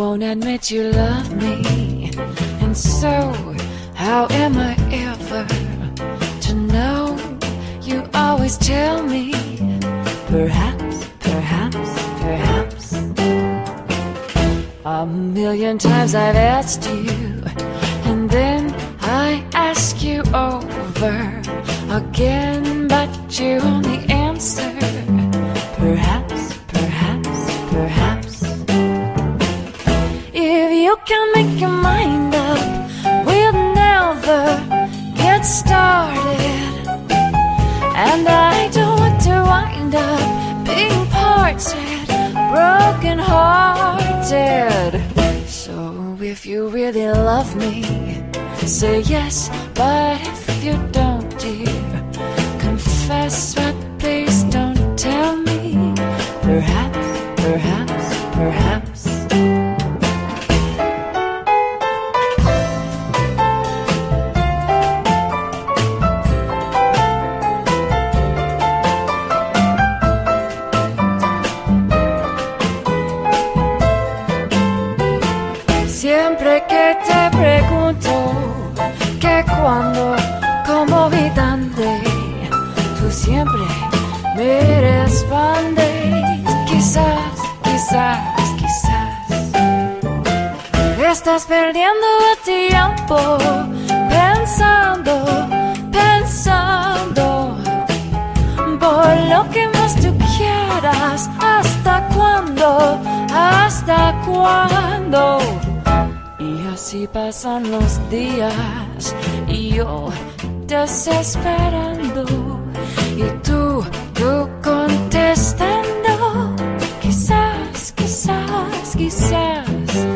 won't admit you love me. And so, how am I ever to know? You always tell me, perhaps, perhaps, perhaps. A million times I've asked you, and then I ask you over again, but you can make your mind up, we'll never get started. And I don't want to wind up being parted, broken hearted. So if you really love me, say yes. But if you don't, dear, confess. But Siempre que te pregunto que cuando, como dónde, tú siempre me respondes. Quizás, quizás, quizás. Estás perdiendo el tiempo pensando, pensando por lo que más tú quieras. ¿Hasta cuándo? ¿Hasta cuándo? Así pasan los días y yo desesperando y tú, tú contestando. Quizás, quizás, quizás,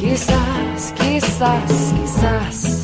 quizás, quizás, quizás.